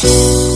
心。